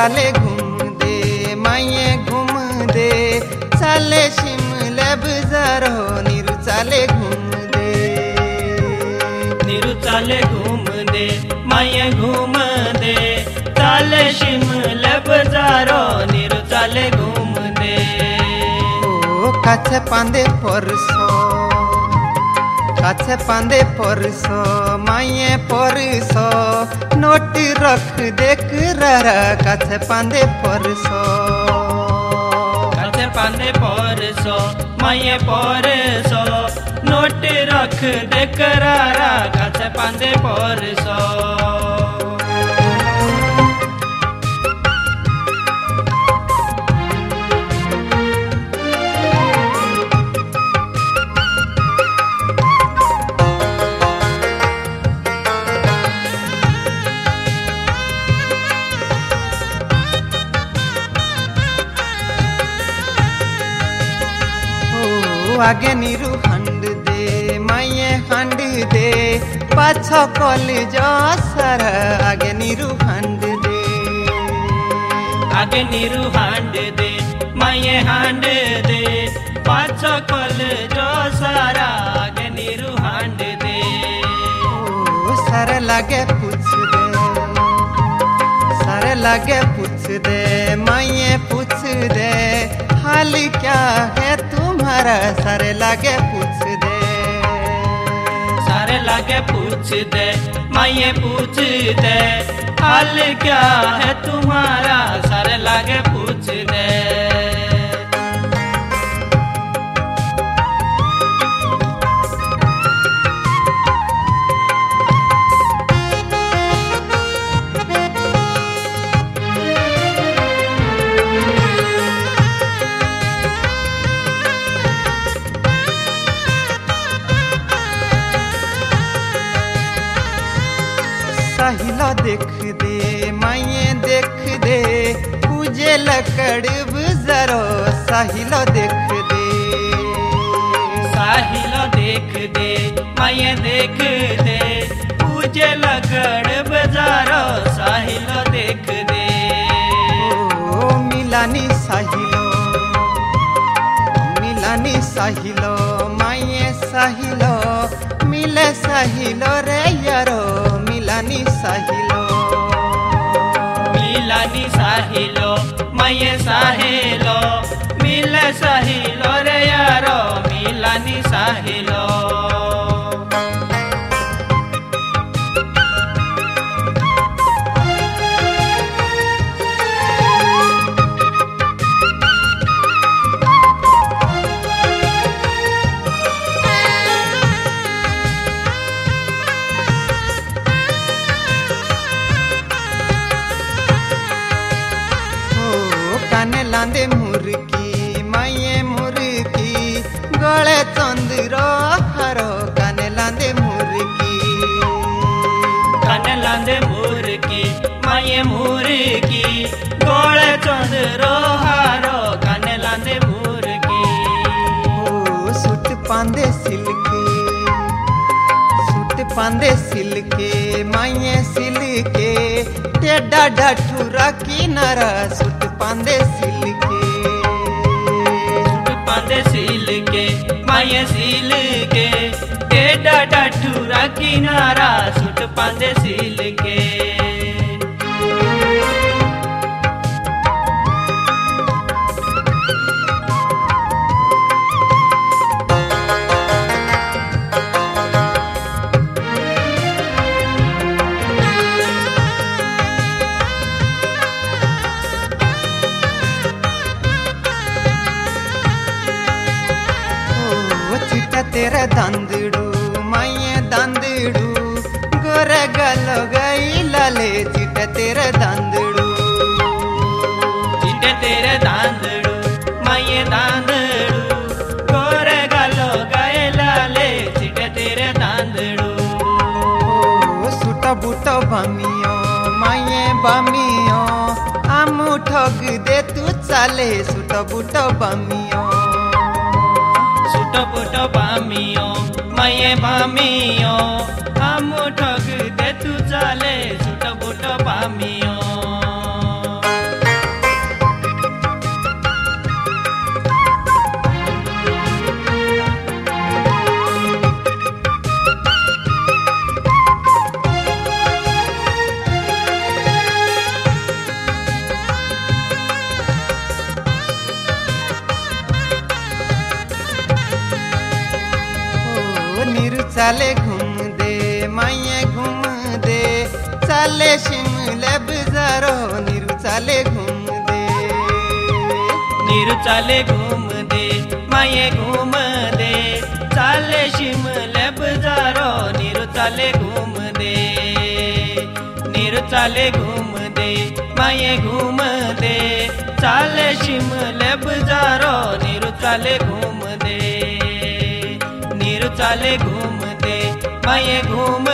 चाले घूम दे माये घूम दे चाले शिमले बजारो नीरू चाले घूम दे नीरू चाले घूम दे माये घूम दे चाले शिमले बजारो नीरू चाले घूम दे ও কাছে পান্দে পরশ কাছে পান্দে পরশ মাইয়ে পরশ नोट रख देख रहा कथ पांदे परसो काछे पांदे परसो माये परसो नोट रख देख रहा कथ पांदे पर पगनिरु हण्डते मया हण्डदे पाल जा अगनीरु हण्डदे पगनीरु हण्डदे मये हण्डदे पाल जो सारा अगनीरु हण्डदे सारे पश्गे पशे मय पश हाल क्या है तुम्हारा? सारे लागे पूछ दे। सारे लागे पूछ दे माये पूछ दे। हाल क्या है तुम्हारा? साहिला देख दे माये देख दे पूजे लकड़ बजरो साहिला देख दे। साहिल देख दे माये देख दे पूजे लगड़ बाजारो साहिल देख दे। ओ मिलानी साहिलो मिलानी साहिलो माये साहिलो मिले साहिलो रे यारो। मिलानी साहिलो मिलानी साहिलो माये साहिलो मिल साहिलो रे यारो मिलानी साहिलो काने लांदे मुर्की माये मुर्की गळे चंद्र हारो काने लांदे मुर्की काने लांदे मुरकी माये मुरकी गोळे चंद्रो हारो काने लांदे मुरकी ओ सुट पांदे सिलके सुट सिलके सिल्के माये सिल्के टेडा डाठुरा किनारा सुट पांदे सिल्के पांदे सिल के माइए सिल के किनारा सुट पांदे सील के गोर दंदड़ू मैया दंदड़ू। गोर गल गई लले चिट तेरे दंदड़ू। चिट तेरे दंदड़ू मैया दंदड़ू। गोर गल गई लले चिट तेरे दंदड़ू। सुटा बुट बमियो मैया बमियो। आमू ठग दे तू चले सुटा बुट बमियो। पुटो बामियो मये बामियो नीरू घूम दे माइये घूम दे. चाले शिमले बजारो नीरू चाले घूम दे. नीरू चाले घूम दे माये घूम दे. चाले शिमले बजारो नीरू चाले घूम दे. नीरू चाले घूम दे माये घूम दे. चाले शिमले बजारो नीरू चाले घूम दे. नीरू चाले घूम माये घूम